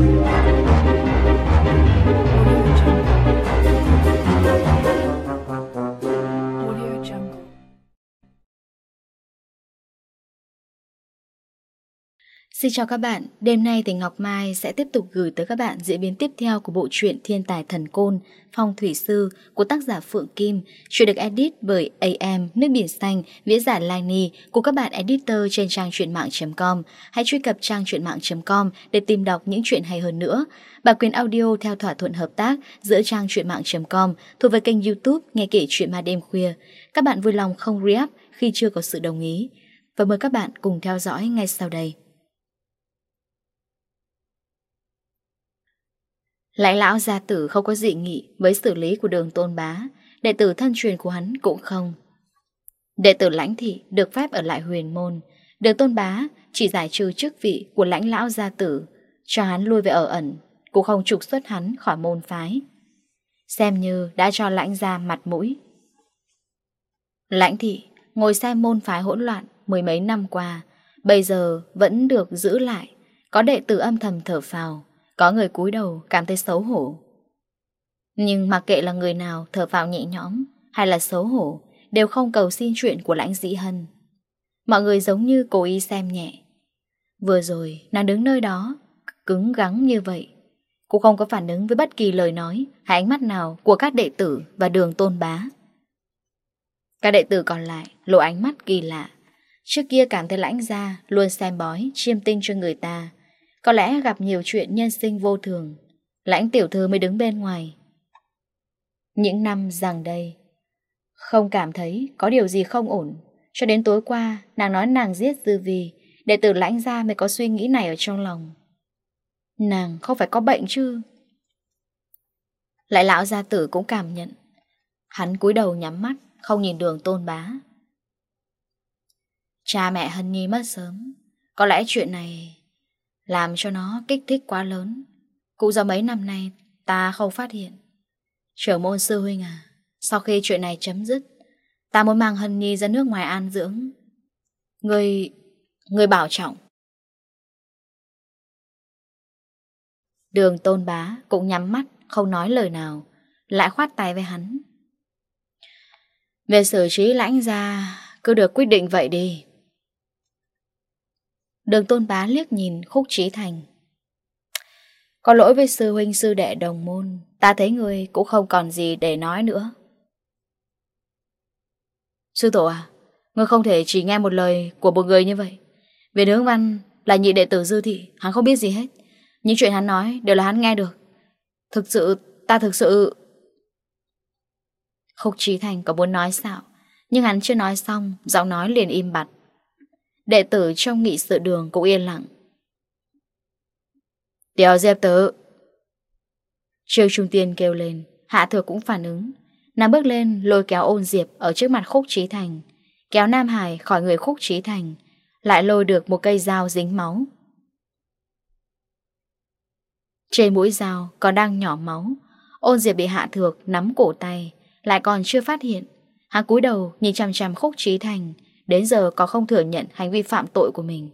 Thank you. Xin chào các bạn, đêm nay thì Ngọc Mai sẽ tiếp tục gửi tới các bạn diễn biến tiếp theo của bộ truyện Thiên tài thần côn, Phong thủy sư của tác giả Phượng Kim, truyện được edit bởi AM Nước biển xanh, viễn giả Lai Ni của các bạn editor trên trang truyện mạng.com. Hãy truy cập trang truyện mạng.com để tìm đọc những truyện hay hơn nữa. Bản quyền audio theo thỏa thuận hợp tác giữa trang truyện mạng.com thuộc về kênh YouTube nghe kể chuyện ma đêm khuya. Các bạn vui lòng không re khi chưa có sự đồng ý. Và mời các bạn cùng theo dõi ngay sau đây. Lãnh lão gia tử không có dị nghị với xử lý của đường tôn bá, đệ tử thân truyền của hắn cũng không. Đệ tử lãnh thị được phép ở lại huyền môn, đường tôn bá chỉ giải trừ chức vị của lãnh lão gia tử, cho hắn lui về ở ẩn, cũng không trục xuất hắn khỏi môn phái. Xem như đã cho lãnh gia mặt mũi. Lãnh thị ngồi xem môn phái hỗn loạn mười mấy năm qua, bây giờ vẫn được giữ lại, có đệ tử âm thầm thở phào. Có người cúi đầu cảm thấy xấu hổ. Nhưng mặc kệ là người nào thở vào nhẹ nhõm Hay là xấu hổ Đều không cầu xin chuyện của lãnh dĩ hân. Mọi người giống như cố ý xem nhẹ. Vừa rồi nàng đứng nơi đó Cứng gắng như vậy. Cũng không có phản ứng với bất kỳ lời nói Hay ánh mắt nào của các đệ tử Và đường tôn bá. Các đệ tử còn lại lộ ánh mắt kỳ lạ. Trước kia cảm thấy lãnh ra Luôn xem bói, chiêm tinh cho người ta có lẽ gặp nhiều chuyện nhân sinh vô thường, Lãnh tiểu thư mới đứng bên ngoài. Những năm rằng đây, Không cảm thấy có điều gì không ổn. Cho đến tối qua, Nàng nói nàng giết dư vì Để từ lãnh ra mới có suy nghĩ này ở trong lòng. Nàng không phải có bệnh chứ? Lại lão gia tử cũng cảm nhận. Hắn cúi đầu nhắm mắt, Không nhìn đường tôn bá. Cha mẹ Hân Nhi mất sớm, Có lẽ chuyện này làm cho nó kích thích quá lớn. Cũng do mấy năm nay ta không phát hiện. Trưởng môn sư huynh à, sau khi chuyện này chấm dứt, ta muốn mang Hân Nhi ra nước ngoài an dưỡng. Người... người bảo trọng. Đường tôn bá cũng nhắm mắt, không nói lời nào, lại khoát tay với hắn. Về xử trí lãnh ra, cứ được quyết định vậy đi. Đường tôn bá liếc nhìn khúc trí thành. Có lỗi với sư huynh, sư đệ đồng môn, Ta thấy người cũng không còn gì để nói nữa. Sư tổ à người không thể chỉ nghe một lời của một người như vậy. Về nướng văn là nhị đệ tử dư thị, Hắn không biết gì hết. Những chuyện hắn nói đều là hắn nghe được. Thực sự, ta thực sự Khúc trí thành có muốn nói sao? Nhưng hắn chưa nói xong, Giọng nói liền im bặt. Đệ tử trong nghị sự đường cũng yên lặng. Tiểu Diệp Tử Trương Trung Tiên kêu lên, Hạ thừa cũng phản ứng. Nam bước lên, lôi kéo ôn diệp Ở trước mặt khúc trí thành, Kéo Nam Hải khỏi người khúc trí thành, Lại lôi được một cây dao dính máu. Trên mũi dao còn đang nhỏ máu, Ôn diệp bị hạ thược nắm cổ tay, Lại còn chưa phát hiện. Hắn cúi đầu nhìn chằm chằm khúc trí thành Đến giờ còn không thừa nhận hành vi phạm tội của mình.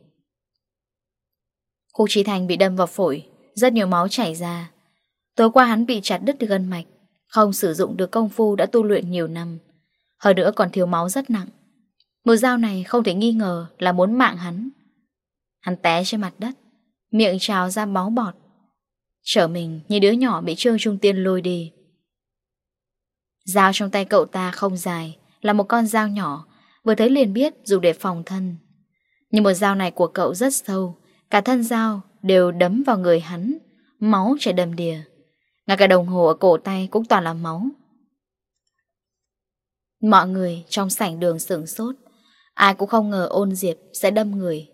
Khúc Trí Thành bị đâm vào phổi, Rất nhiều máu chảy ra. Tối qua hắn bị chặt đứt gân mạch, Không sử dụng được công phu đã tu luyện nhiều năm. Hơn nữa còn thiếu máu rất nặng. Một dao này không thể nghi ngờ là muốn mạng hắn. Hắn té trên mặt đất, Miệng trào ra máu bọt. Trở mình như đứa nhỏ bị Trương Trung Tiên lôi đi. Dao trong tay cậu ta không dài, Là một con dao nhỏ Vừa thấy liền biết dùng để phòng thân. Nhưng một dao này của cậu rất sâu. Cả thân dao đều đấm vào người hắn. Máu chảy đầm đìa. Ngay cả đồng hồ ở cổ tay cũng toàn là máu. Mọi người trong sảnh đường sửng sốt. Ai cũng không ngờ ôn diệp sẽ đâm người.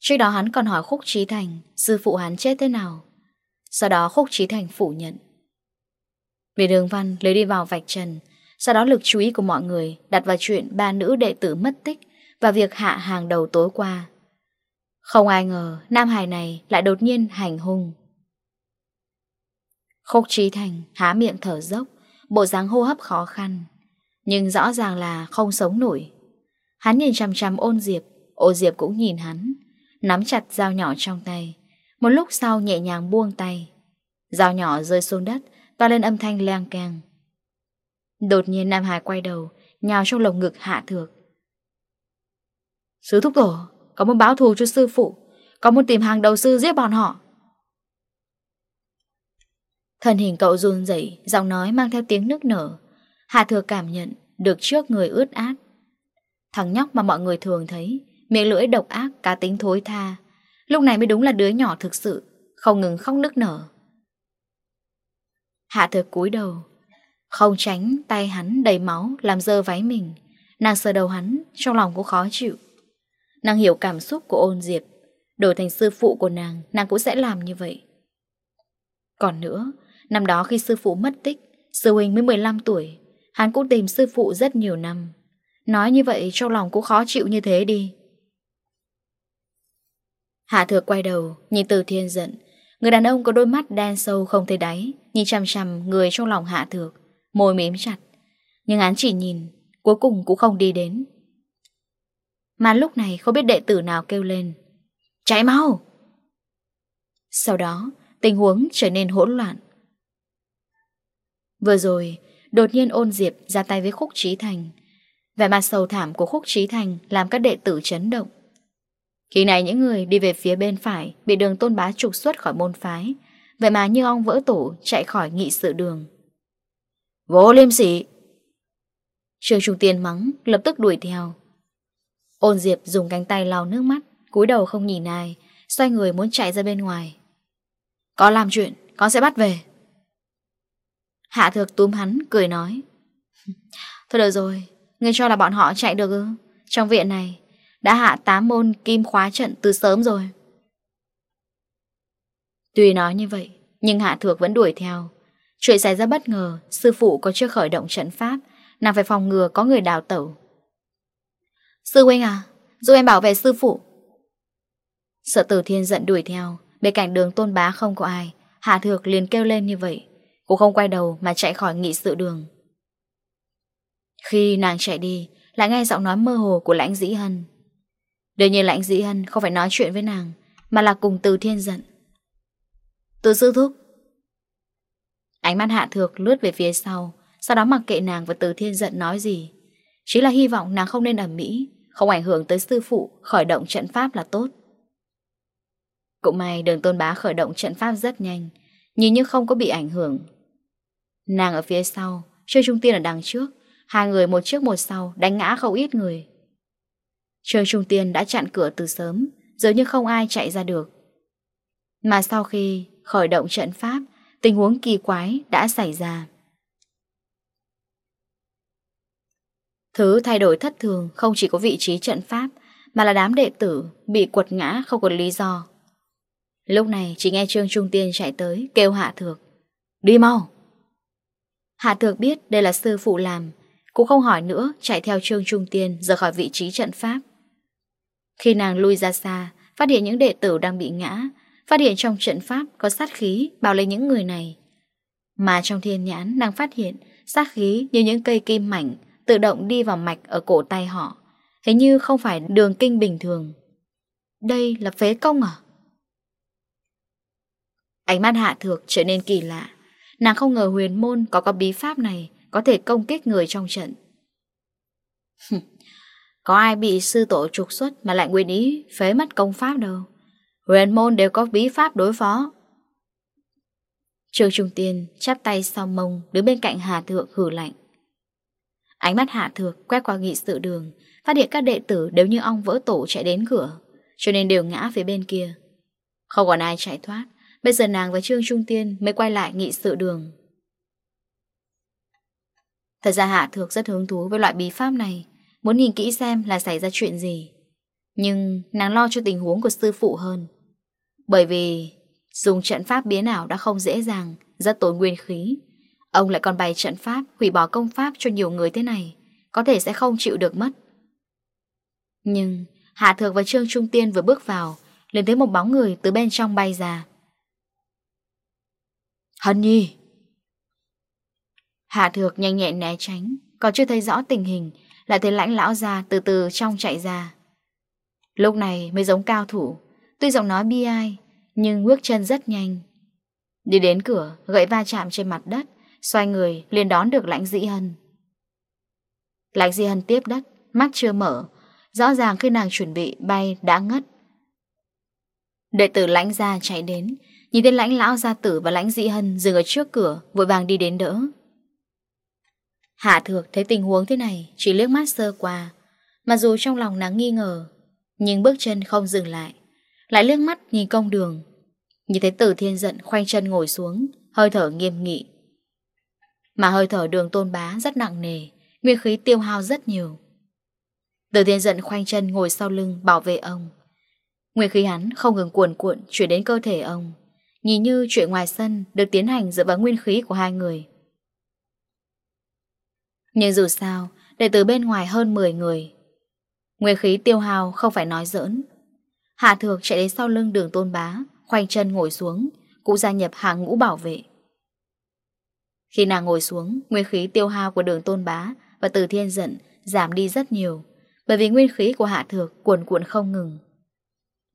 Trước đó hắn còn hỏi Khúc Trí Thành, Sư phụ hắn chết thế nào. Sau đó Khúc Trí Thành phủ nhận. Vì đường văn lấy đi vào vạch trần sau đó lực chú ý của mọi người đặt vào chuyện ba nữ đệ tử mất tích và việc hạ hàng đầu tối qua. Không ai ngờ Nam Hải này lại đột nhiên hành hung. Khúc Trí Thành há miệng thở dốc, bộ dáng hô hấp khó khăn, nhưng rõ ràng là không sống nổi. Hắn nhìn chằm chằm ôn Diệp, ôn Diệp cũng nhìn hắn, nắm chặt dao nhỏ trong tay. Một lúc sau nhẹ nhàng buông tay. Dao nhỏ rơi xuống đất, to lên âm thanh leng keng. Đột nhiên Nam Hải quay đầu, Nhào trong lồng ngực hạ thược. Sứ thúc tổ, Có muốn báo thù cho sư phụ, Có muốn tìm hàng đầu sư giết bọn họ? Thần hình cậu run dậy Giọng nói mang theo tiếng nức nở. Hạ thược cảm nhận Được trước người ướt át. Thằng nhóc mà mọi người thường thấy, Miệng lưỡi độc ác, cá tính thối tha. Lúc này mới đúng là đứa nhỏ thực sự, Không ngừng khóc nức nở. Hạ thược cúi đầu không tránh tay hắn đầy máu Làm dơ váy mình, Nàng sờ đầu hắn, Trong lòng cũng khó chịu. Nàng hiểu cảm xúc của ôn diệp, Đổi thành sư phụ của nàng Nàng cũng sẽ làm như vậy. Còn nữa, Năm đó khi sư phụ mất tích, Sư huynh mới 15 tuổi, Hắn cũng tìm sư phụ rất nhiều năm. Nói như vậy trong lòng cũng khó chịu như thế đi. Hạ thừa quay đầu, Nhìn từ thiên giận. Người đàn ông có đôi mắt đen sâu không thấy đáy, Nhìn chằm chằm người trong lòng hạ thược môi mím chặt. Nhưng án chỉ nhìn, cuối cùng cũng không đi đến. Mà lúc này không biết đệ tử nào kêu lên. chạy mau! Sau đó, tình huống trở nên hỗn loạn. Vừa rồi, đột nhiên ôn diệp ra tay với khúc trí thành. Vẻ mặt sầu thảm của khúc trí thành làm các đệ tử chấn động. Khi này những người đi về phía bên phải bị đường tôn bá trục xuất khỏi môn phái. Vậy mà như ông vỡ tổ chạy khỏi nghị sự đường. Vô liêm sỉ. Trương Trung Tiên mắng, lập tức đuổi theo. Ôn Diệp dùng cánh tay lau nước mắt, cúi đầu không nhìn ai, xoay người muốn chạy ra bên ngoài. Có làm chuyện, con sẽ bắt về. Hạ thược túm hắn, cười nói. Thôi được rồi, ngươi cho là bọn họ chạy được ư? Trong viện này, đã hạ tám môn kim khóa trận từ sớm rồi. Tuy nói như vậy, nhưng Hạ Thược vẫn đuổi theo, Chuyện xảy ra bất ngờ, sư phụ có chưa khởi động trận pháp, nàng phải phòng ngừa có người đào tẩu. Sư huynh à, giúp em bảo vệ sư phụ. Sợ tử thiên giận đuổi theo, bên cạnh đường tôn bá không có ai, Hạ Thược liền kêu lên như vậy. Cô không quay đầu mà chạy khỏi nghị sự đường. Khi nàng chạy đi, lại nghe giọng nói mơ hồ của lãnh dĩ hân. Đương như lãnh dĩ hân không phải nói chuyện với nàng, mà là cùng từ thiên giận. Từ sư thúc, Ánh mắt hạ thược lướt về phía sau Sau đó mặc kệ nàng và từ thiên giận nói gì. Chỉ là hy vọng nàng không nên ẩm mỹ, Không ảnh hưởng tới sư phụ, Khởi động trận pháp là tốt. Cũng may đường tôn bá khởi động trận pháp rất nhanh, Nhìn như không có bị ảnh hưởng. Nàng ở phía sau, Trương Trung Tiên ở đằng trước, Hai người một trước một sau đánh ngã không ít người. Trương Trung Tiên đã chặn cửa từ sớm, Dường như không ai chạy ra được. Mà sau khi khởi động trận pháp Tình huống kỳ quái đã xảy ra. Thứ thay đổi thất thường không chỉ có vị trí trận pháp mà là đám đệ tử bị quật ngã không có lý do. Lúc này chỉ nghe Trương Trung Tiên chạy tới kêu Hạ Thược. Đi mau! Hạ Thược biết đây là sư phụ làm, cũng không hỏi nữa chạy theo Trương Trung Tiên rời khỏi vị trí trận pháp. Khi nàng lui ra xa, phát hiện những đệ tử đang bị ngã, Phát hiện trong trận pháp có sát khí bảo lấy những người này. Mà trong thiên nhãn đang phát hiện, Sát khí như những cây kim mảnh Tự động đi vào mạch ở cổ tay họ. Thế như không phải đường kinh bình thường. Đây là phế công à? Ánh mắt hạ thược trở nên kỳ lạ. Nàng không ngờ huyền môn có có bí pháp này Có thể công kích người trong trận. Có ai bị sư tổ trục xuất Mà lại nguyện ý phế mất công pháp đâu? Huyền môn đều có bí pháp đối phó. Trường Trung Tiên chắp tay sau mông, Đứng bên cạnh Hà Thượng hử lạnh. Ánh mắt Hạ Thượng quét qua nghị sự đường, Phát hiện các đệ tử đều như ong vỡ tổ chạy đến cửa, Cho nên đều ngã về bên kia. Không còn ai chạy thoát, Bây giờ nàng và Trương Trung Tiên mới quay lại nghị sự đường. Thật ra Hạ Thượng rất hứng thú với loại bí pháp này, Muốn nhìn kỹ xem là xảy ra chuyện gì. Nhưng nàng lo cho tình huống của sư phụ hơn. Bởi vì dùng trận pháp biến ảo đã không dễ dàng Rất tốn nguyên khí. Ông lại còn bày trận pháp hủy bỏ công pháp cho nhiều người thế này Có thể sẽ không chịu được mất. Nhưng Hạ Thược và Trương Trung Tiên vừa bước vào liền thấy một bóng người từ bên trong bay ra. Hân Nhi! Hạ Thược nhanh nhẹn né tránh Còn chưa thấy rõ tình hình Lại thấy lãnh lão già từ từ trong chạy ra. Lúc này mới giống cao thủ, Tuy giọng nói bi ai, Nhưng bước chân rất nhanh. Đi đến cửa, gậy va chạm trên mặt đất, Xoay người liền đón được lãnh dĩ hân. Lãnh dĩ hân tiếp đất, Mắt chưa mở, Rõ ràng khi nàng chuẩn bị bay đã ngất. Đệ tử lãnh ra chạy đến, Nhìn thấy lãnh lão gia tử và lãnh dĩ hân Dừng ở trước cửa, vội vàng đi đến đỡ. Hạ thược thấy tình huống thế này, Chỉ liếc mắt sơ qua. Mặc dù trong lòng nàng nghi ngờ nhưng bước chân không dừng lại. Lại liếc mắt nhìn công đường. Nhìn thấy tử thiên giận khoanh chân ngồi xuống, Hơi thở nghiêm nghị. Mà hơi thở đường tôn bá rất nặng nề, Nguyên khí tiêu hao rất nhiều. Tử thiên giận khoanh chân ngồi sau lưng Bảo vệ ông. Nguyên khí hắn không ngừng cuồn cuộn Chuyển đến cơ thể ông, Nhìn như chuyện ngoài sân được tiến hành dựa vào nguyên khí của hai người. Nhưng dù sao, Đệ tử bên ngoài hơn 10 người Nguyên khí tiêu hào không phải nói giỡn. Hạ thược chạy đến sau lưng đường tôn bá, khoanh chân ngồi xuống, cũng gia nhập hàng ngũ bảo vệ. Khi nàng ngồi xuống, nguyên khí tiêu hao của đường tôn bá và từ thiên giận giảm đi rất nhiều, bởi vì nguyên khí của hạ thược cuồn cuộn không ngừng.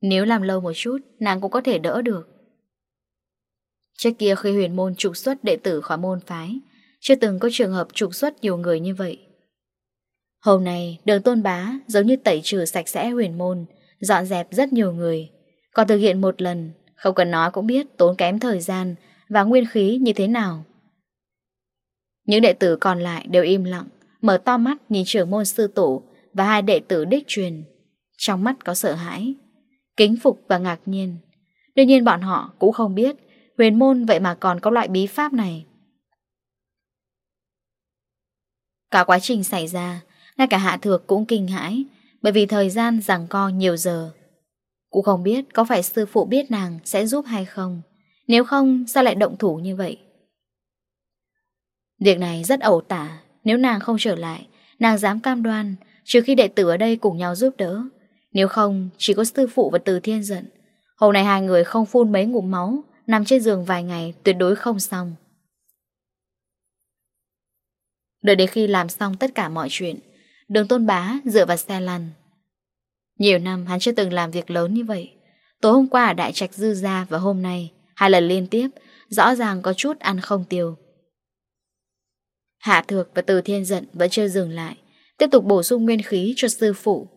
Nếu làm lâu một chút, nàng cũng có thể đỡ được. Trước kia khi huyền môn trục xuất đệ tử khỏi môn phái, chưa từng có trường hợp trục xuất nhiều người như vậy. Hôm nay, đường tôn bá giống như tẩy trừ sạch sẽ huyền môn, dọn dẹp rất nhiều người. Còn thực hiện một lần, không cần nói cũng biết tốn kém thời gian và nguyên khí như thế nào. Những đệ tử còn lại đều im lặng, mở to mắt nhìn trưởng môn sư tổ và hai đệ tử đích truyền. Trong mắt có sợ hãi, kính phục và ngạc nhiên. Đương nhiên bọn họ cũng không biết huyền môn vậy mà còn có loại bí pháp này. Cả quá trình xảy ra, ngay cả Hạ Thược cũng kinh hãi, Bởi vì thời gian giằng co nhiều giờ. Cũng không biết có phải sư phụ biết nàng sẽ giúp hay không. Nếu không, sao lại động thủ như vậy? Việc này rất ẩu tả. Nếu nàng không trở lại, Nàng dám cam đoan, Trừ khi đệ tử ở đây cùng nhau giúp đỡ. Nếu không, chỉ có sư phụ và từ thiên giận. Hôm nay hai người không phun mấy ngụm máu, Nằm trên giường vài ngày tuyệt đối không xong. Đợi đến khi làm xong tất cả mọi chuyện Đường tôn bá dựa vào xe lăn. Nhiều năm hắn chưa từng làm việc lớn như vậy. Tối hôm qua ở Đại Trạch Dư Gia và hôm nay, Hai lần liên tiếp, Rõ ràng có chút ăn không tiêu. Hạ Thược và Từ Thiên Giận vẫn chưa dừng lại, Tiếp tục bổ sung nguyên khí cho sư phụ.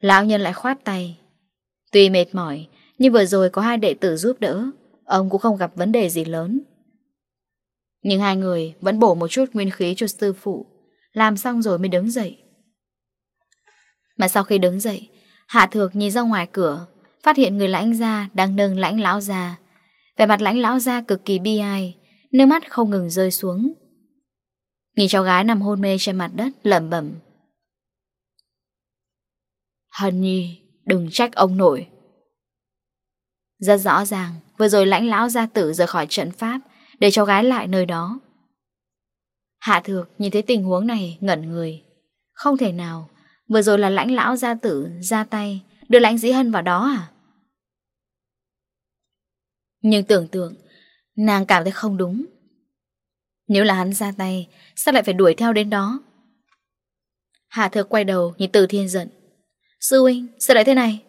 Lão nhân lại khoát tay. Tuy mệt mỏi, Nhưng vừa rồi có hai đệ tử giúp đỡ, Ông cũng không gặp vấn đề gì lớn. Nhưng hai người vẫn bổ một chút nguyên khí cho sư phụ, Làm xong rồi mới đứng dậy. Mà sau khi đứng dậy, Hạ thược nhìn ra ngoài cửa, Phát hiện người lãnh gia đang nâng lãnh lão gia Về mặt lãnh lão gia cực kỳ bi ai, Nước mắt không ngừng rơi xuống. Nhìn cháu gái nằm hôn mê trên mặt đất, lẩm bẩm. Hân nhi, Đừng trách ông nội. Rất rõ ràng, Vừa rồi lãnh lão gia tử rời khỏi trận pháp, Để cháu gái lại nơi đó. Hạ thược nhìn thấy tình huống này, ngẩn người. Không thể nào Vừa rồi là lãnh lão gia tử, ra tay. Đưa lãnh dĩ hân vào đó à? Nhưng tưởng tượng, Nàng cảm thấy không đúng. Nếu là hắn ra tay, Sao lại phải đuổi theo đến đó? Hạ thược quay đầu nhìn từ thiên giận Sư huynh, sao lại thế này?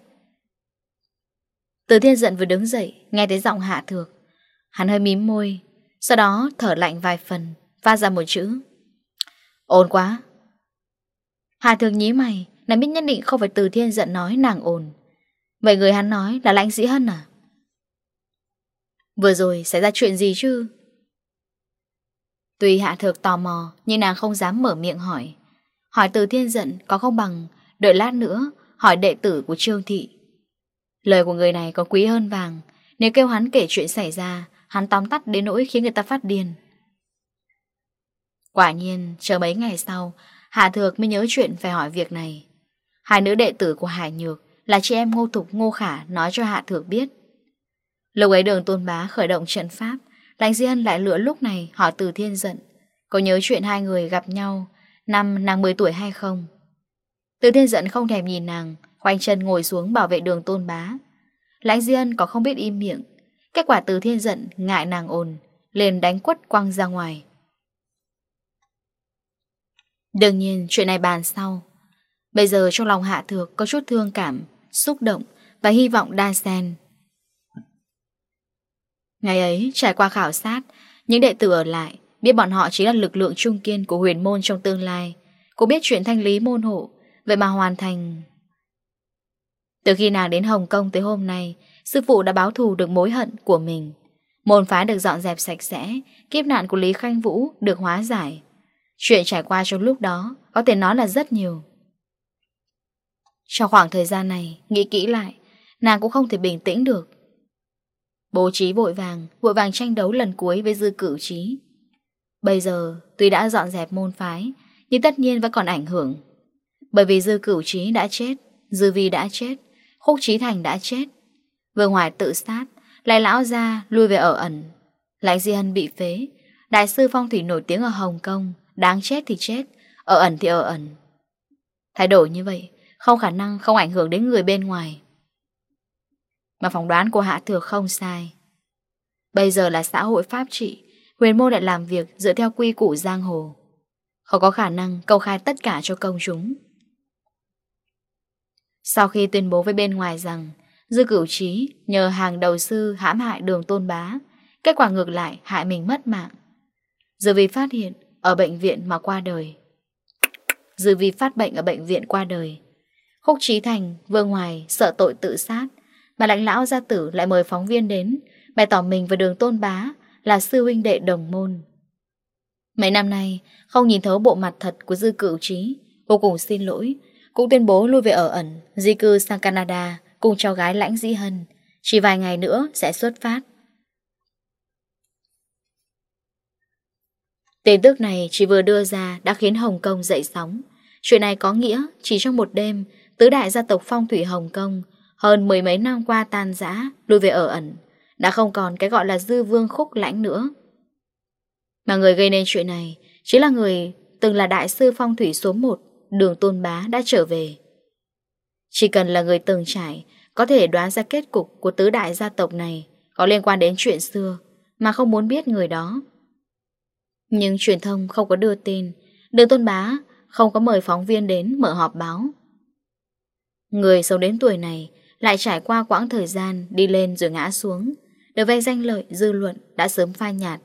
Từ thiên giận vừa đứng dậy, Nghe thấy giọng hạ thược. Hắn hơi mím môi, Sau đó thở lạnh vài phần, Phát ra một chữ. Ổn quá. Hà thường nhí mày Nàng biết nhất định không phải từ thiên giận nói nàng ồn. Vậy người hắn nói là lãnh sĩ hân à? Vừa rồi xảy ra chuyện gì chứ? Tuy hạ thược tò mò Nhưng nàng không dám mở miệng hỏi. Hỏi từ thiên giận có không bằng Đợi lát nữa hỏi đệ tử của Trương Thị. Lời của người này có quý hơn vàng Nếu kêu hắn kể chuyện xảy ra Hắn tóm tắt đến nỗi khiến người ta phát điên. Quả nhiên, chờ mấy ngày sau, Hạ Thược mới nhớ chuyện phải hỏi việc này. Hai nữ đệ tử của Hải Nhược là chị em Ngô Thục Ngô Khả nói cho Hạ Thược biết. Lúc ấy đường tôn bá khởi động trận pháp, Lãnh Diên lại lựa lúc này hỏi từ thiên giận. Có nhớ chuyện hai người gặp nhau, năm nàng 10 tuổi hay không? Từ thiên giận không thèm nhìn nàng, khoanh chân ngồi xuống bảo vệ đường tôn bá. Lãnh Diên Hân có không biết im miệng. Kết quả từ thiên giận ngại nàng ồn, liền đánh quất quăng ra ngoài. Đương nhiên, chuyện này bàn sau. Bây giờ trong lòng Hạ Thược có chút thương cảm, Xúc động Và hy vọng đa sen Ngày ấy, trải qua khảo sát, Những đệ tử ở lại Biết bọn họ chỉ là lực lượng trung kiên của huyền môn trong tương lai. Cô biết chuyện thanh lý môn hộ, Vậy mà hoàn thành. Từ khi nàng đến Hồng Kông tới hôm nay, Sư phụ đã báo thù được mối hận của mình. Môn phái được dọn dẹp sạch sẽ, Kiếp nạn của Lý Khanh Vũ được hóa giải. Chuyện trải qua trong lúc đó Có thể nói là rất nhiều. Trong khoảng thời gian này, Nghĩ kỹ lại, Nàng cũng không thể bình tĩnh được. Bố trí vội vàng Vội vàng tranh đấu lần cuối với dư cử trí. Bây giờ, tuy đã dọn dẹp môn phái, Nhưng tất nhiên vẫn còn ảnh hưởng. Bởi vì dư cửu trí đã chết, Dư vi đã chết, Khúc trí thành đã chết. Vương Hoài tự sát, Lại lão ra lui về ở ẩn. Lại Di Hân bị phế, Đại sư Phong Thủy nổi tiếng ở Hồng Kông Đáng chết thì chết. Ở ẩn thì ở ẩn. Thái độ như vậy, Không khả năng, không ảnh hưởng đến người bên ngoài. Mà phỏng đoán của Hạ Thừa không sai. Bây giờ là xã hội pháp trị, Huyền môn lại làm việc dựa theo quy củ giang hồ. Không có khả năng công khai tất cả cho công chúng. Sau khi tuyên bố với bên ngoài rằng, Dư cửu trí nhờ hàng đầu sư hãm hại đường tôn bá, Kết quả ngược lại hại mình mất mạng. Giờ vì phát hiện ở bệnh viện mà qua đời. Dư vì phát bệnh ở bệnh viện qua đời. Khúc Trí Thành, Vương Hoài sợ tội tự sát, mà lãnh lão gia tử lại mời phóng viên đến, bày tỏ mình và đường tôn bá là sư huynh đệ đồng môn. Mấy năm nay, không nhìn thấu bộ mặt thật của Dư Cửu Trí, vô cùng xin lỗi, cũng tuyên bố lui về ở ẩn, di cư sang Canada cùng cháu gái lãnh dĩ hân. Chỉ vài ngày nữa sẽ xuất phát. Tin tức này chỉ vừa đưa ra đã khiến Hồng Kông dậy sóng. Chuyện này có nghĩa chỉ trong một đêm, tứ đại gia tộc phong thủy Hồng Kông hơn mười mấy năm qua tan rã, lui về ở ẩn, đã không còn cái gọi là dư vương khúc lãnh nữa. Mà người gây nên chuyện này chính là người từng là đại sư phong thủy số 1, đường tôn bá đã trở về. Chỉ cần là người từng trải, có thể đoán ra kết cục của tứ đại gia tộc này có liên quan đến chuyện xưa mà không muốn biết người đó nhưng truyền thông không có đưa tin. Đường Tôn Bá, không có mời phóng viên đến mở họp báo. Người sống đến tuổi này Lại trải qua quãng thời gian đi lên rồi ngã xuống. Đối với danh lợi, dư luận đã sớm phai nhạt.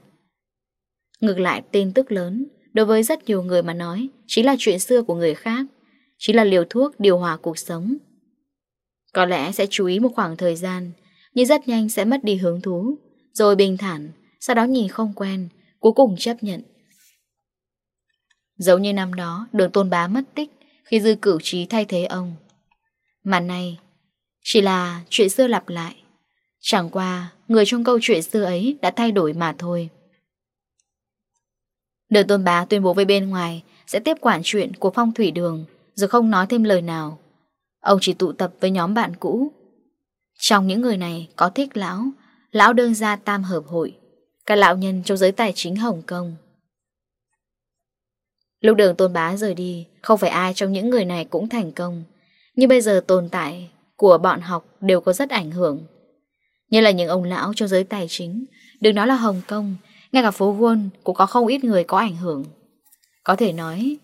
Ngược lại, tin tức lớn Đối với rất nhiều người mà nói Chính là chuyện xưa của người khác Chính là liều thuốc điều hòa cuộc sống. Có lẽ sẽ chú ý một khoảng thời gian, Nhưng rất nhanh sẽ mất đi hứng thú, Rồi bình thản, Sau đó nhìn không quen Cuối cùng chấp nhận. Giống như năm đó, Đường tôn bá mất tích Khi dư cửu trí thay thế ông. Mà nay, Chỉ là chuyện xưa lặp lại. Chẳng qua, người trong câu chuyện xưa ấy Đã thay đổi mà thôi. Đường tôn bá tuyên bố với bên ngoài Sẽ tiếp quản chuyện của phong thủy đường, Rồi không nói thêm lời nào. Ông chỉ tụ tập với nhóm bạn cũ. Trong những người này có thích lão Lão đơn gia tam hợp hội. Các lão nhân trong giới tài chính Hồng Kông. Lúc đường tôn bá rời đi Không phải ai trong những người này cũng thành công. Nhưng bây giờ tồn tại Của bọn học đều có rất ảnh hưởng. Như là những ông lão trong giới tài chính Đừng nói là Hồng Kông Ngay cả phố Wall cũng có không ít người có ảnh hưởng. Có thể nói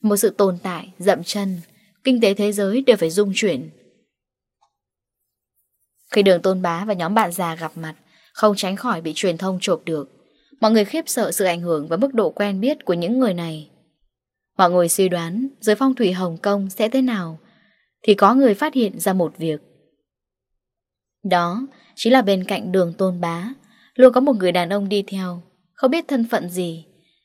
Một sự tồn tại, dậm chân Kinh tế thế giới đều phải dung chuyển. Khi đường tôn bá và nhóm bạn già gặp mặt không tránh khỏi bị truyền thông chộp được. Mọi người khiếp sợ sự ảnh hưởng và mức độ quen biết của những người này. Mọi người suy đoán giới phong thủy Hồng Kông sẽ thế nào, thì có người phát hiện ra một việc. Đó chính là bên cạnh đường tôn bá, luôn có một người đàn ông đi theo, không biết thân phận gì,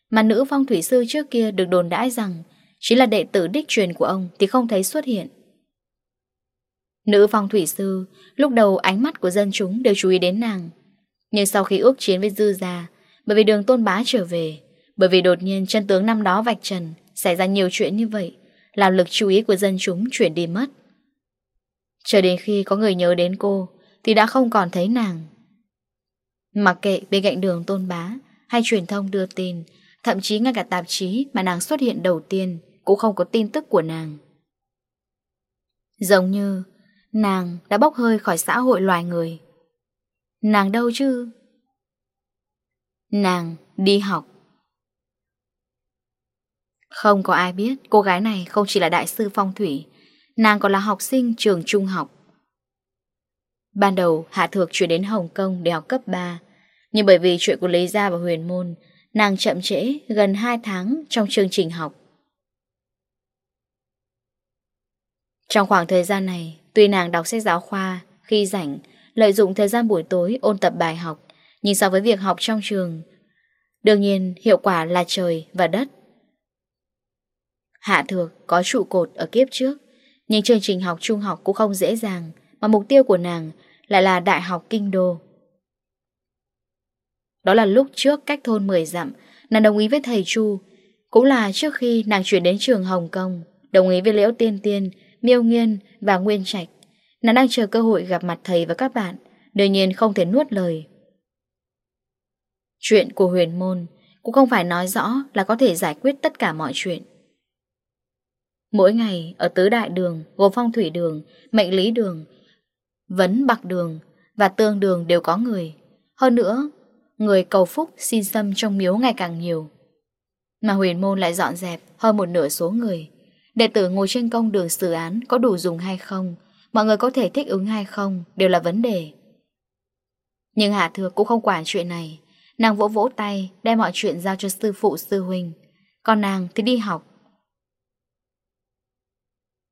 mà nữ phong thủy sư trước kia được đồn đãi rằng chỉ là đệ tử đích truyền của ông thì không thấy xuất hiện. Nữ phong thủy sư, lúc đầu ánh mắt của dân chúng đều chú ý đến nàng nhưng sau khi ước chiến với Dư Gia, Bởi vì đường tôn bá trở về, Bởi vì đột nhiên chân tướng năm đó vạch trần, Xảy ra nhiều chuyện như vậy, Làm lực chú ý của dân chúng chuyển đi mất. Chờ đến khi có người nhớ đến cô, Thì đã không còn thấy nàng. Mặc kệ bên cạnh đường tôn bá Hay truyền thông đưa tin, Thậm chí ngay cả tạp chí mà nàng xuất hiện đầu tiên Cũng không có tin tức của nàng. Giống như Nàng đã bốc hơi khỏi xã hội loài người Nàng đâu chứ? Nàng đi học. Không có ai biết cô gái này không chỉ là đại sư phong thủy, nàng còn là học sinh trường trung học. Ban đầu Hạ Thược chuyển đến Hồng Kông để học cấp 3, nhưng bởi vì chuyện của Lý Gia và Huyền Môn, nàng chậm trễ gần 2 tháng trong chương trình học. Trong khoảng thời gian này, tuy nàng đọc sách giáo khoa khi rảnh, lợi dụng thời gian buổi tối ôn tập bài học, nhưng so với việc học trong trường, đương nhiên hiệu quả là trời và đất. Hạ thược có trụ cột ở kiếp trước, nhưng chương trình học trung học cũng không dễ dàng, mà mục tiêu của nàng lại là Đại học Kinh Đô. Đó là lúc trước cách thôn 10 dặm, nàng đồng ý với thầy Chu, cũng là trước khi nàng chuyển đến trường Hồng Kông, đồng ý với Liễu Tiên Tiên, Miêu Nghiên và Nguyên Trạch. Nàng đang chờ cơ hội gặp mặt thầy và các bạn. Đương nhiên không thể nuốt lời. Chuyện của huyền môn Cũng không phải nói rõ là có thể giải quyết tất cả mọi chuyện. Mỗi ngày ở tứ đại đường Gồm phong thủy đường, mệnh lý đường Vấn bạc đường Và tương đường đều có người. Hơn nữa Người cầu phúc xin xâm trong miếu ngày càng nhiều. Mà huyền môn lại dọn dẹp Hơn một nửa số người. Đệ tử ngồi trên công đường xử án Có đủ dùng hay không Mọi người có thể thích ứng hay không Đều là vấn đề. Nhưng Hạ Thược cũng không quản chuyện này. Nàng vỗ vỗ tay Đem mọi chuyện giao cho sư phụ sư huynh. Còn nàng thì đi học.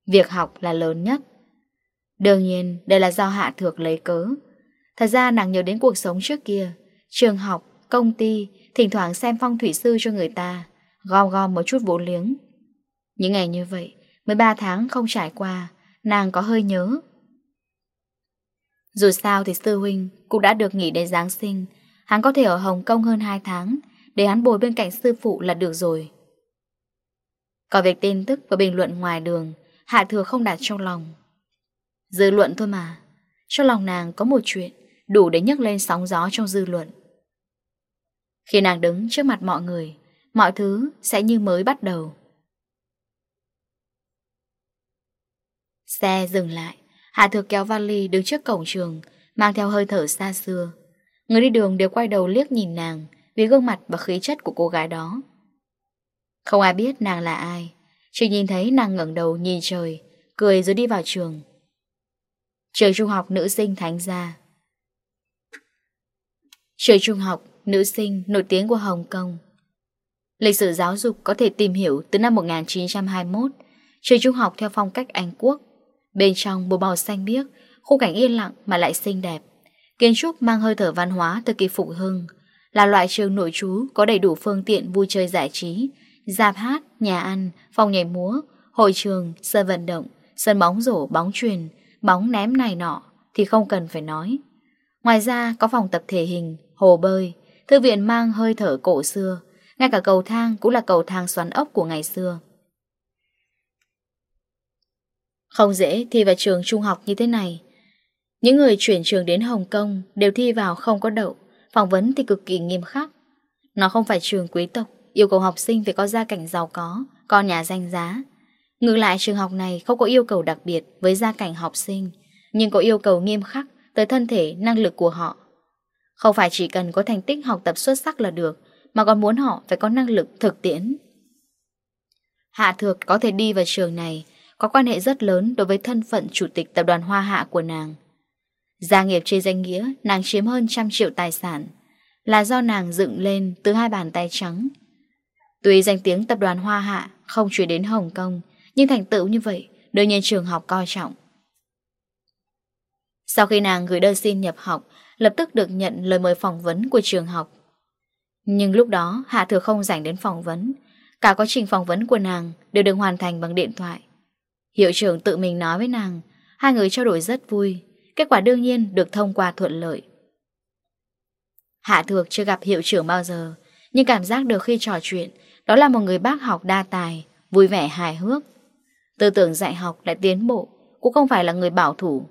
Việc học là lớn nhất. Đương nhiên đây là do Hạ Thược lấy cớ. Thật ra nàng nhớ đến cuộc sống trước kia. Trường học, công ty Thỉnh thoảng xem phong thủy sư cho người ta Gom gom một chút vốn liếng. Những ngày như vậy 13 tháng không trải qua nàng có hơi nhớ. Dù sao thì sư huynh cũng đã được nghỉ đến Giáng sinh, hắn có thể ở Hồng Kông hơn 2 tháng, để hắn bồi bên cạnh sư phụ là được rồi. Còn việc tin tức và bình luận ngoài đường, Hạ Thừa không đặt trong lòng. Dư luận thôi mà, cho lòng nàng có một chuyện đủ để nhấc lên sóng gió trong dư luận. Khi nàng đứng trước mặt mọi người, mọi thứ sẽ như mới bắt đầu. Xe dừng lại, Hạ Thược kéo vali đứng trước cổng trường, mang theo hơi thở xa xưa. Người đi đường đều quay đầu liếc nhìn nàng vì gương mặt và khí chất của cô gái đó. Không ai biết nàng là ai, chỉ nhìn thấy nàng ngẩng đầu nhìn trời, cười rồi đi vào trường. Trường trung học nữ sinh Thánh Gia Trường trung học nữ sinh nổi tiếng của Hồng Kông Lịch sử giáo dục có thể tìm hiểu từ năm 1921 Trường trung học theo phong cách Anh Quốc Bên trong bộ bào xanh biếc, khung cảnh yên lặng mà lại xinh đẹp. Kiến trúc mang hơi thở văn hóa từ kỳ phục hưng, là loại trường nội trú có đầy đủ phương tiện vui chơi giải trí, dạp hát, nhà ăn, phòng nhảy múa, hội trường, sân vận động, sân bóng rổ, bóng truyền, bóng ném này nọ thì không cần phải nói. Ngoài ra có phòng tập thể hình, hồ bơi, thư viện mang hơi thở cổ xưa, ngay cả cầu thang cũng là cầu thang xoắn ốc của ngày xưa. Không dễ thi vào trường trung học như thế này. Những người chuyển trường đến Hồng Kông đều thi vào không có đậu, phỏng vấn thì cực kỳ nghiêm khắc. Nó không phải trường quý tộc, yêu cầu học sinh phải có gia cảnh giàu có, có nhà danh giá. Ngược lại trường học này không có yêu cầu đặc biệt với gia cảnh học sinh, nhưng có yêu cầu nghiêm khắc tới thân thể, năng lực của họ. Không phải chỉ cần có thành tích học tập xuất sắc là được, mà còn muốn họ phải có năng lực thực tiễn. Hạ thược có thể đi vào trường này có quan hệ rất lớn đối với thân phận chủ tịch tập đoàn Hoa Hạ của nàng. Gia nghiệp trên danh nghĩa, nàng chiếm hơn trăm triệu tài sản, là do nàng dựng lên từ hai bàn tay trắng. Tuy danh tiếng tập đoàn Hoa Hạ không chuyển đến Hồng Kông, nhưng thành tựu như vậy đương nhiên trường học coi trọng. Sau khi nàng gửi đơn xin nhập học, lập tức được nhận lời mời phỏng vấn của trường học. Nhưng lúc đó Hạ Thừa không rảnh đến phỏng vấn, cả quá trình phỏng vấn của nàng đều được hoàn thành bằng điện thoại. Hiệu trưởng tự mình nói với nàng, hai người trao đổi rất vui, kết quả đương nhiên được thông qua thuận lợi. Hạ Thược chưa gặp hiệu trưởng bao giờ, nhưng cảm giác được khi trò chuyện, đó là một người bác học đa tài, vui vẻ hài hước. Tư tưởng dạy học lại tiến bộ, cũng không phải là người bảo thủ.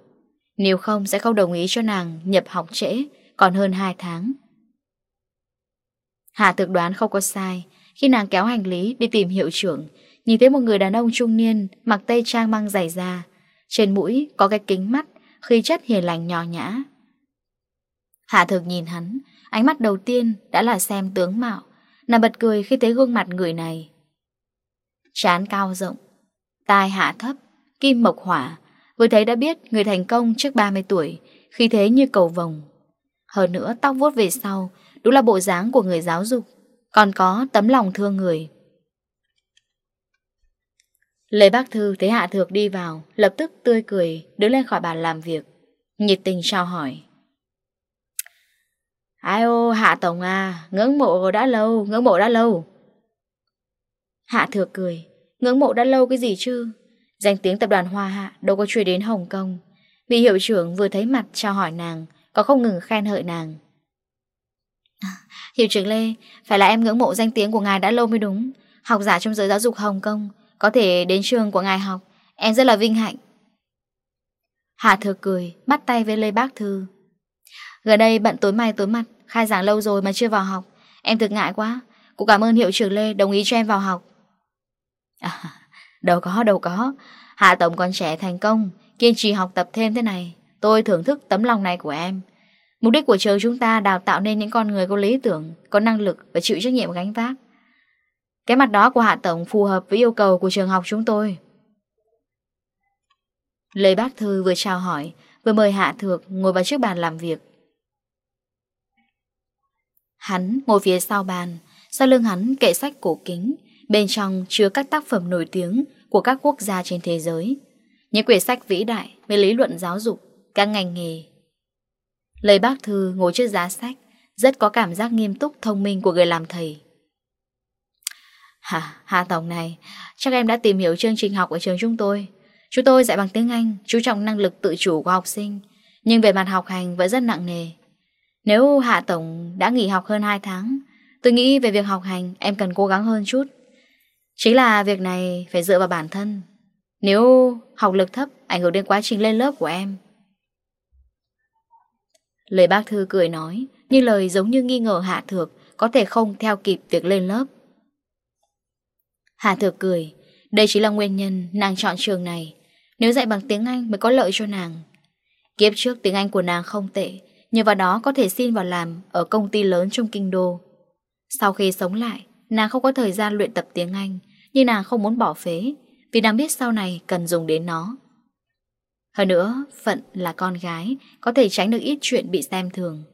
Nếu không sẽ không đồng ý cho nàng nhập học trễ, còn hơn 2 tháng. Hạ Thược đoán không có sai, khi nàng kéo hành lý đi tìm hiệu trưởng, Nhìn thấy một người đàn ông trung niên Mặc tây trang mang giày da, Trên mũi có cái kính mắt Khi chất hiền lành nhỏ nhã. Hạ thực nhìn hắn, Ánh mắt đầu tiên đã là xem tướng mạo, Nàng bật cười khi thấy gương mặt người này. Chán cao rộng, Tai hạ thấp, Kim mộc hỏa, Vừa thấy đã biết người thành công trước 30 tuổi Khi thế như cầu vồng. Hơn nữa tóc vuốt về sau, Đúng là bộ dáng của người giáo dục, Còn có tấm lòng thương người lê bác thư thấy Hạ Thược đi vào, lập tức tươi cười, đứng lên khỏi bàn làm việc. Nhiệt tình sao hỏi. Ai ô, Hạ Tổng à, ngưỡng mộ đã lâu, ngưỡng mộ đã lâu. Hạ Thược cười, ngưỡng mộ đã lâu cái gì chứ? Danh tiếng tập đoàn Hoa Hạ đâu có truy đến Hồng Kông. Vị hiệu trưởng vừa thấy mặt chào hỏi nàng, có không ngừng khen hợi nàng. Hiệu trưởng Lê, phải là em ngưỡng mộ danh tiếng của ngài đã lâu mới đúng. Học giả trong giới giáo dục Hồng Kông, có thể đến trường của ngài học. Em rất là vinh hạnh. Hà thừa cười Bắt tay với Lê Bác Thư. Gần đây bận tối mai tối mặt Khai giảng lâu rồi mà chưa vào học. Em thực ngại quá. Cũng cảm ơn hiệu trưởng Lê đồng ý cho em vào học. À, Đâu có đâu có. Hạ Tổng còn trẻ thành công Kiên trì học tập thêm thế này. Tôi thưởng thức tấm lòng này của em. Mục đích của trường chúng ta đào tạo nên những con người có lý tưởng, có năng lực và chịu trách nhiệm gánh vác. Cái mặt đó của Hạ Tổng phù hợp với yêu cầu của trường học chúng tôi. Lê Bác Thư vừa chào hỏi, vừa mời Hạ Thược ngồi vào trước bàn làm việc. Hắn ngồi phía sau bàn, sau lưng hắn kệ sách cổ kính, bên trong chứa các tác phẩm nổi tiếng của các quốc gia trên thế giới. Những quyển sách vĩ đại về lý luận giáo dục, các ngành nghề. Lê Bác Thư ngồi trước giá sách, rất có cảm giác nghiêm túc thông minh của người làm thầy. Hà, Hà Tổng này, chắc em đã tìm hiểu chương trình học ở trường chúng tôi. Chúng tôi dạy bằng tiếng Anh, chú trọng năng lực tự chủ của học sinh, nhưng về mặt học hành vẫn rất nặng nề. Nếu Hạ Tổng đã nghỉ học hơn 2 tháng, tôi nghĩ về việc học hành em cần cố gắng hơn chút. Chính là việc này phải dựa vào bản thân. Nếu học lực thấp ảnh hưởng đến quá trình lên lớp của em. Lời bác Thư cười nói, nhưng lời giống như nghi ngờ Hạ Thược có thể không theo kịp việc lên lớp. Hà Thược cười. Đây chỉ là nguyên nhân nàng chọn trường này. Nếu dạy bằng tiếng Anh mới có lợi cho nàng. Kiếp trước tiếng Anh của nàng không tệ, Nhờ vào đó có thể xin vào làm Ở công ty lớn trong kinh đô. Sau khi sống lại, Nàng không có thời gian luyện tập tiếng Anh, Nhưng nàng không muốn bỏ phế, Vì nàng biết sau này cần dùng đến nó. Hơn nữa, Phận là con gái, Có thể tránh được ít chuyện bị xem thường.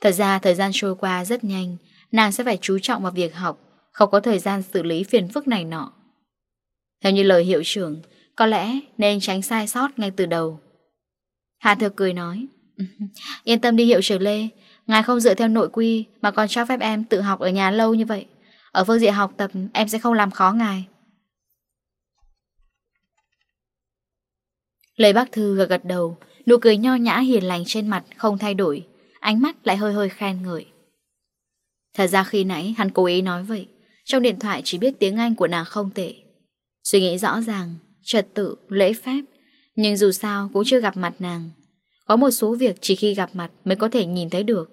Thật ra thời gian trôi qua rất nhanh nàng sẽ phải chú trọng vào việc học, không có thời gian xử lý phiền phức này nọ. Theo như lời hiệu trưởng, có lẽ nên tránh sai sót ngay từ đầu. Hạ Thược cười nói, yên tâm đi hiệu trưởng Lê, ngài không dựa theo nội quy mà còn cho phép em tự học ở nhà lâu như vậy. Ở phương diện học tập em sẽ không làm khó ngài. Lê Bác Thư gật gật đầu, nụ cười nho nhã hiền lành trên mặt không thay đổi, ánh mắt lại hơi hơi khen ngợi. Thật ra khi nãy hắn cố ý nói vậy Trong điện thoại chỉ biết tiếng Anh của nàng không tệ. Suy nghĩ rõ ràng Trật tự, lễ phép Nhưng dù sao cũng chưa gặp mặt nàng. Có một số việc chỉ khi gặp mặt Mới có thể nhìn thấy được.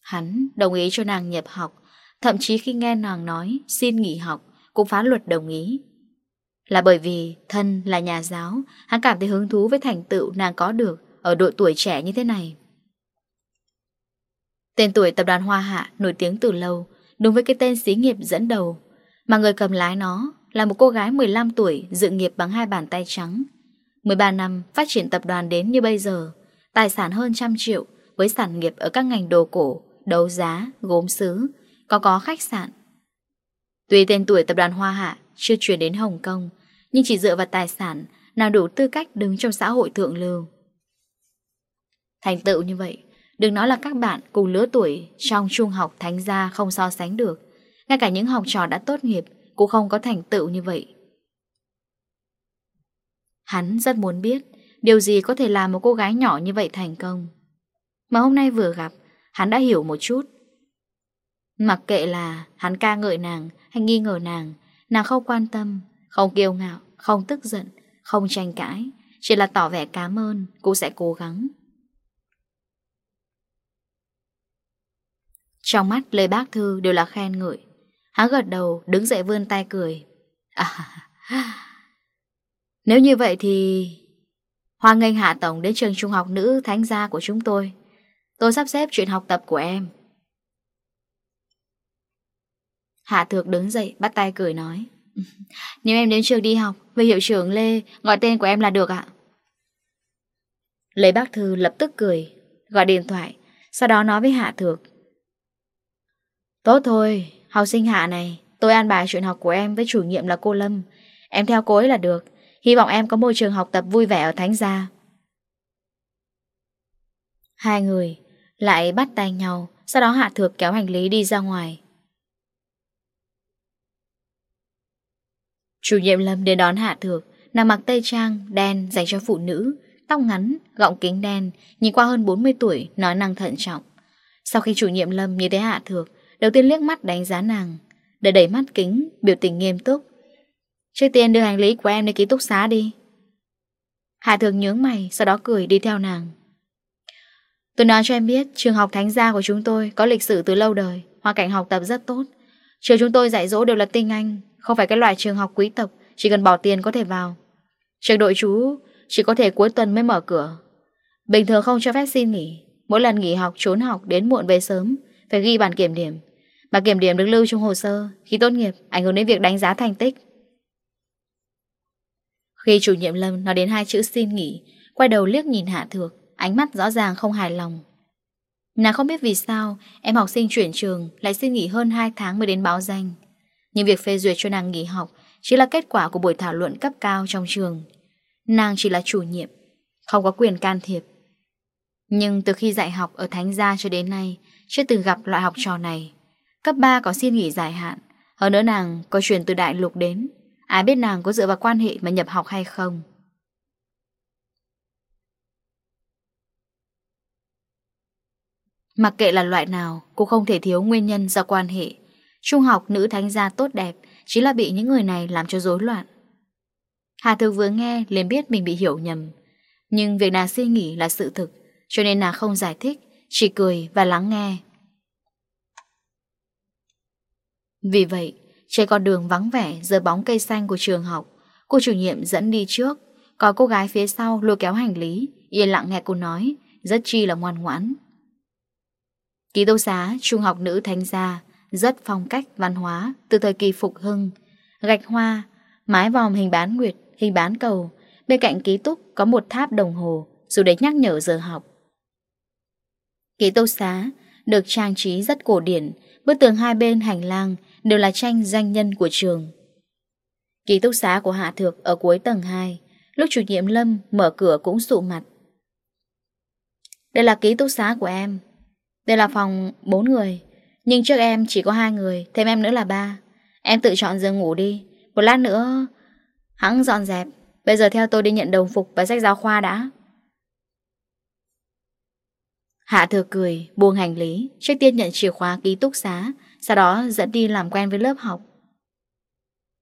Hắn đồng ý cho nàng nhập học Thậm chí khi nghe nàng nói Xin nghỉ học Cũng phá luật đồng ý. Là bởi vì thân là nhà giáo Hắn cảm thấy hứng thú với thành tựu nàng có được Ở độ tuổi trẻ như thế này. Tên tuổi tập đoàn Hoa Hạ nổi tiếng từ lâu, đúng với cái tên xí nghiệp dẫn đầu. Mà người cầm lái nó là một cô gái 15 tuổi dự nghiệp bằng hai bàn tay trắng. 13 năm phát triển tập đoàn đến như bây giờ, tài sản hơn trăm triệu với sản nghiệp ở các ngành đồ cổ, đấu giá, gốm xứ, có có khách sạn. Tuy tên tuổi tập đoàn Hoa Hạ chưa chuyển đến Hồng Kông, nhưng chỉ dựa vào tài sản nào đủ tư cách đứng trong xã hội thượng lưu. Thành tựu như vậy, Đừng nói là các bạn cùng lứa tuổi trong trung học thánh gia không so sánh được. Ngay cả những học trò đã tốt nghiệp cũng không có thành tựu như vậy. Hắn rất muốn biết điều gì có thể làm một cô gái nhỏ như vậy thành công. Mà hôm nay vừa gặp, hắn đã hiểu một chút. Mặc kệ là hắn ca ngợi nàng hay nghi ngờ nàng, nàng không quan tâm, không kiêu ngạo, không tức giận, không tranh cãi, chỉ là tỏ vẻ cảm ơn, cũng sẽ cố gắng. Trong mắt lời bác Thư đều là khen ngợi. Hắn gật đầu, đứng dậy vươn tay cười. À Nếu như vậy thì Hoa nghênh Hạ Tổng đến trường trung học nữ thánh gia của chúng tôi. Tôi sắp xếp chuyện học tập của em. Hạ Thược đứng dậy, bắt tay cười nói. Nếu em đến trường đi học Về hiệu trưởng Lê gọi tên của em là được ạ. Lê bác Thư lập tức cười, Gọi điện thoại, Sau đó nói với Hạ Thược. Tốt thôi, học sinh hạ này, tôi an bài chuyện học của em với chủ nhiệm là cô Lâm. Em theo cô ấy là được, hy vọng em có môi trường học tập vui vẻ ở Thánh Gia. Hai người lại bắt tay nhau, sau đó Hạ Thược kéo hành lý đi ra ngoài. Chủ nhiệm Lâm đến đón Hạ Thược, nàng mặc tây trang, đen dành cho phụ nữ, tóc ngắn, gọng kính đen, nhìn qua hơn 40 tuổi, nói năng thận trọng. Sau khi chủ nhiệm Lâm nhìn thấy Hạ Thược, Đầu tiên liếc mắt đánh giá nàng Để đẩy mắt kính, biểu tình nghiêm túc. Trước tiên đưa hành lý của em đến ký túc xá đi. Hạ thường nhướng mày Sau đó cười đi theo nàng. Tôi nói cho em biết Trường học thánh gia của chúng tôi có lịch sử từ lâu đời Hoàn cảnh học tập rất tốt. Trường chúng tôi dạy dỗ đều là tinh anh Không phải cái loại trường học quý tộc Chỉ cần bỏ tiền có thể vào. Trường đội chú chỉ có thể cuối tuần mới mở cửa. Bình thường không cho phép xin nghỉ Mỗi lần nghỉ học trốn học đến muộn về sớm Phải ghi bản kiểm điểm. Mà kiểm điểm được lưu trong hồ sơ, Khi tốt nghiệp, ảnh hưởng đến việc đánh giá thành tích. Khi chủ nhiệm Lâm nói đến hai chữ xin nghỉ, Quay đầu liếc nhìn Hạ Thược, Ánh mắt rõ ràng không hài lòng. Nàng không biết vì sao, Em học sinh chuyển trường lại xin nghỉ hơn 2 tháng mới đến báo danh. Nhưng việc phê duyệt cho nàng nghỉ học Chỉ là kết quả của buổi thảo luận cấp cao trong trường. Nàng chỉ là chủ nhiệm, Không có quyền can thiệp. Nhưng từ khi dạy học ở Thánh Gia cho đến nay, Chưa từng gặp loại học trò này. Cấp 3 có xin nghỉ dài hạn. Hơn nữa nàng có chuyển từ đại lục đến. Ai biết nàng có dựa vào quan hệ mà nhập học hay không? Mặc kệ là loại nào, Cũng không thể thiếu nguyên nhân do quan hệ. Trung học nữ thánh gia tốt đẹp, chỉ là bị những người này làm cho rối loạn. Hà Thư vừa nghe liền biết mình bị hiểu nhầm. Nhưng việc nàng suy nghĩ là sự thực, Cho nên nàng không giải thích, Chỉ cười và lắng nghe. Vì vậy, trên con đường vắng vẻ dưới bóng cây xanh của trường học, cô chủ nhiệm dẫn đi trước, có cô gái phía sau lôi kéo hành lý, yên lặng nghe cô nói, rất chi là ngoan ngoãn. Ký túc xá trung học nữ thánh gia, rất phong cách văn hóa từ thời kỳ phục hưng, gạch hoa, mái vòm hình bán nguyệt, hình bán cầu, bên cạnh ký túc có một tháp đồng hồ dù để nhắc nhở giờ học. Ký túc xá được trang trí rất cổ điển, bức tường hai bên hành lang đều là tranh danh nhân của trường. Ký túc xá của Hạ Thược ở cuối tầng 2, lúc chủ nhiệm Lâm mở cửa cũng sụ mặt. Đây là ký túc xá của em. Đây là phòng 4 người, nhưng trước em chỉ có hai người, thêm em nữa là ba. Em tự chọn giường ngủ đi, một lát nữa hãng dọn dẹp. Bây giờ theo tôi đi nhận đồng phục và sách giáo khoa đã. Hạ thừa cười, buông hành lý, trước tiên nhận chìa khóa ký túc xá, sau đó dẫn đi làm quen với lớp học.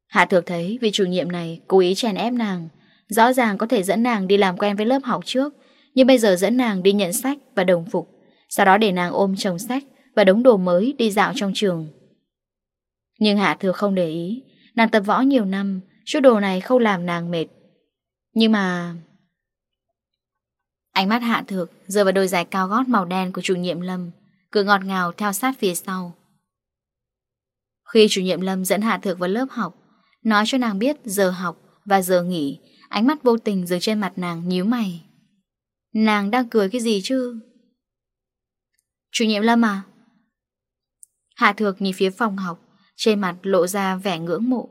Hạ Thược thấy vị chủ nhiệm này cố ý chèn ép nàng, Rõ ràng có thể dẫn nàng đi làm quen với lớp học trước, Nhưng bây giờ dẫn nàng đi nhận sách và đồng phục, Sau đó để nàng ôm chồng sách Và đống đồ mới đi dạo trong trường. Nhưng Hạ Thược không để ý, Nàng tập võ nhiều năm, Chút đồ này không làm nàng mệt. Nhưng mà Ánh mắt Hạ Thược rơi vào đôi giày cao gót màu đen của chủ nhiệm Lâm, Cứ ngọt ngào theo sát phía sau. Khi chủ nhiệm Lâm dẫn Hạ Thược vào lớp học, nói cho nàng biết giờ học và giờ nghỉ, ánh mắt vô tình dừng trên mặt nàng nhíu mày. Nàng đang cười cái gì chứ? Chủ nhiệm Lâm à? Hạ Thược nhìn phía phòng học, trên mặt lộ ra vẻ ngưỡng mộ.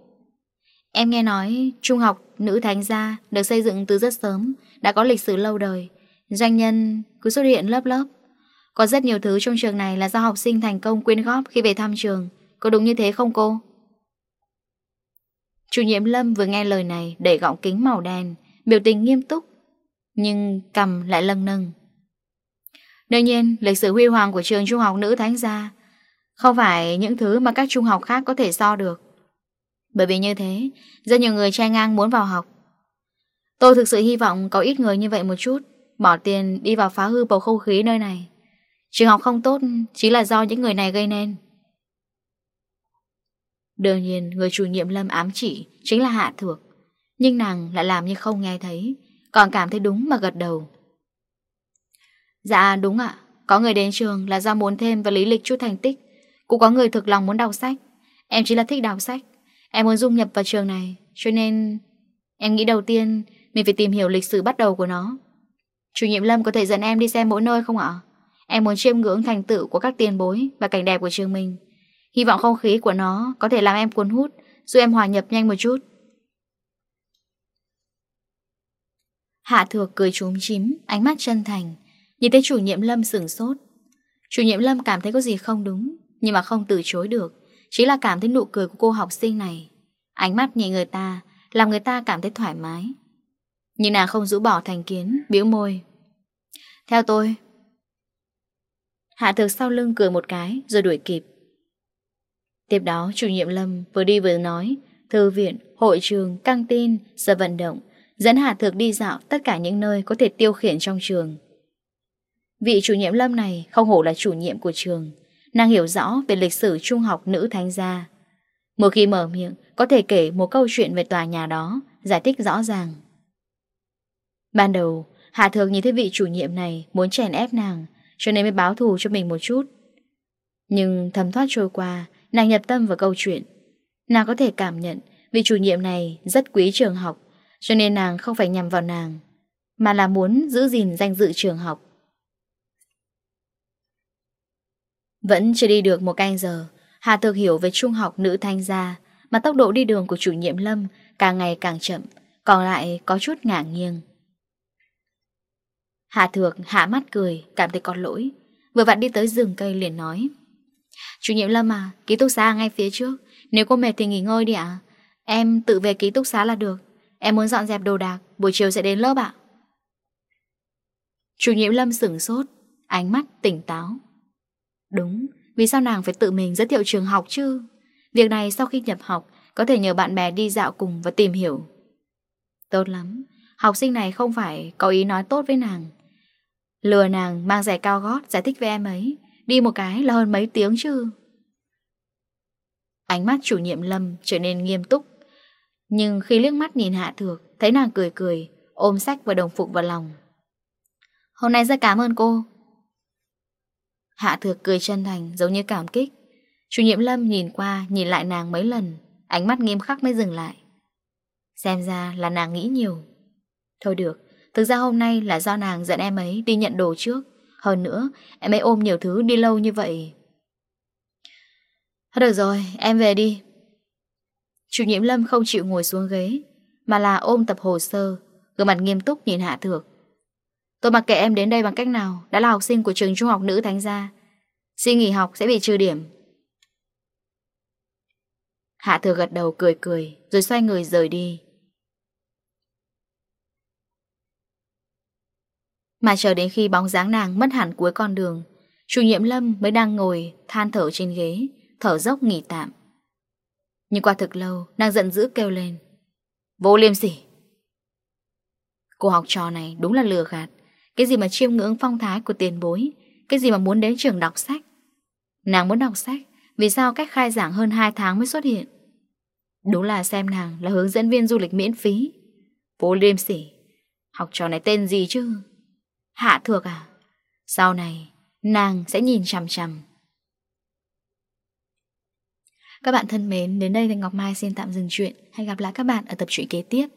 Em nghe nói trung học nữ thánh gia được xây dựng từ rất sớm, đã có lịch sử lâu đời. Doanh nhân cứ xuất hiện lớp lớp. Có rất nhiều thứ trong trường này là do học sinh thành công quyên góp khi về thăm trường. Có đúng như thế không cô? Chủ nhiệm Lâm vừa nghe lời này Đẩy gọng kính màu đen, Biểu tình nghiêm túc, Nhưng cầm lại lâng nâng. Đương nhiên, lịch sử huy hoàng của trường trung học nữ thánh gia Không phải những thứ mà các trung học khác có thể so được. Bởi vì như thế, Rất nhiều người che ngang muốn vào học. Tôi thực sự hy vọng có ít người như vậy một chút, Bỏ tiền đi vào phá hư bầu không khí nơi này. Trường học không tốt Chỉ là do những người này gây nên. Đương nhiên, người chủ nhiệm Lâm ám chỉ Chính là Hạ Thược. Nhưng nàng lại làm như không nghe thấy, Còn cảm thấy đúng mà gật đầu. Dạ đúng ạ. Có người đến trường là do muốn thêm vào lý lịch chút thành tích. Cũng có người thực lòng muốn đọc sách. Em chỉ là thích đọc sách. Em muốn dung nhập vào trường này, Cho nên em nghĩ đầu tiên Mình phải tìm hiểu lịch sử bắt đầu của nó. Chủ nhiệm Lâm có thể dẫn em đi xem mỗi nơi không ạ? Em muốn chiêm ngưỡng thành tựu của các tiền bối Và cảnh đẹp của trường mình. Hy vọng không khí của nó có thể làm em cuốn hút, Giúp em hòa nhập nhanh một chút. Hạ thược cười trúng chím, Ánh mắt chân thành, Nhìn thấy chủ nhiệm Lâm sửng sốt. Chủ nhiệm Lâm cảm thấy có gì không đúng, Nhưng mà không từ chối được, Chỉ là cảm thấy nụ cười của cô học sinh này. Ánh mắt nhìn người ta, Làm người ta cảm thấy thoải mái. Nhưng nàng không rũ bỏ thành kiến Biểu môi. Theo tôi. Hạ thực sau lưng cười một cái, Rồi đuổi kịp. Tiếp đó chủ nhiệm Lâm vừa đi vừa nói Thư viện, hội trường, căng tin, giờ vận động Dẫn Hà Thược đi dạo tất cả những nơi có thể tiêu khiển trong trường. Vị chủ nhiệm Lâm này không hổ là chủ nhiệm của trường Nàng hiểu rõ về lịch sử trung học nữ thánh gia. Mỗi khi mở miệng Có thể kể một câu chuyện về tòa nhà đó Giải thích rõ ràng. Ban đầu hà Thược nhìn thấy vị chủ nhiệm này Muốn chèn ép nàng Cho nên mới báo thù cho mình một chút. Nhưng thầm thoát trôi qua Nàng nhập tâm vào câu chuyện. Nàng có thể cảm nhận vì chủ nhiệm này rất quý trường học, Cho nên nàng không phải nhằm vào nàng, Mà là muốn giữ gìn danh dự trường học. Vẫn chưa đi được một canh giờ, Hà Thực hiểu về trung học nữ thanh gia, Mà tốc độ đi đường của chủ nhiệm Lâm Càng ngày càng chậm, Còn lại có chút ngả nghiêng Hà Thược hạ mắt cười, Cảm thấy có lỗi, Vừa vặn đi tới rừng cây liền nói Chủ nhiệm Lâm à, ký túc xá ngay phía trước. Nếu cô mệt thì nghỉ ngơi đi ạ. Em tự về ký túc xá là được. Em muốn dọn dẹp đồ đạc, buổi chiều sẽ đến lớp ạ. Chủ nhiệm Lâm sửng sốt Ánh mắt tỉnh táo. Đúng, vì sao nàng phải tự mình giới thiệu trường học chứ? Việc này sau khi nhập học Có thể nhờ bạn bè đi dạo cùng và tìm hiểu. Tốt lắm Học sinh này không phải có ý nói tốt với nàng. Lừa nàng mang giày cao gót giải thích với em ấy. Đi một cái là hơn mấy tiếng chứ. Ánh mắt chủ nhiệm Lâm trở nên nghiêm túc. Nhưng khi liếc mắt nhìn Hạ Thược, Thấy nàng cười cười, Ôm sách và đồng phục vào lòng. Hôm nay rất cảm ơn cô. Hạ Thược cười chân thành, giống như cảm kích. Chủ nhiệm Lâm nhìn qua, Nhìn lại nàng mấy lần, Ánh mắt nghiêm khắc mới dừng lại. Xem ra là nàng nghĩ nhiều. Thôi được, Thực ra hôm nay là do nàng dẫn em ấy đi nhận đồ trước. Hơn nữa, em ấy ôm nhiều thứ đi lâu như vậy. Được rồi, em về đi. Chủ nhiệm Lâm không chịu ngồi xuống ghế, mà là ôm tập hồ sơ, gương mặt nghiêm túc nhìn Hạ Thược. Tôi mặc kệ em đến đây bằng cách nào, đã là học sinh của trường trung học nữ Thánh Gia. Xin nghỉ học sẽ bị trừ điểm. Hạ Thược gật đầu cười cười, rồi xoay người rời đi. Mà chờ đến khi bóng dáng nàng mất hẳn cuối con đường, Chủ nhiệm Lâm mới đang ngồi Than thở trên ghế, Thở dốc nghỉ tạm. Nhưng qua thực lâu, Nàng giận dữ kêu lên, Vô liêm sỉ. Cô học trò này đúng là lừa gạt. Cái gì mà chiêm ngưỡng phong thái của tiền bối, Cái gì mà muốn đến trường đọc sách? Nàng muốn đọc sách, Vì sao cách khai giảng hơn 2 tháng mới xuất hiện? Đúng là xem nàng là hướng dẫn viên du lịch miễn phí. Vô liêm sỉ, Học trò này tên gì chứ? Hạ thược à? Sau này, nàng sẽ nhìn chằm chằm. Các bạn thân mến, đến đây thì Ngọc Mai xin tạm dừng chuyện. Hẹn gặp lại các bạn ở tập truyện kế tiếp.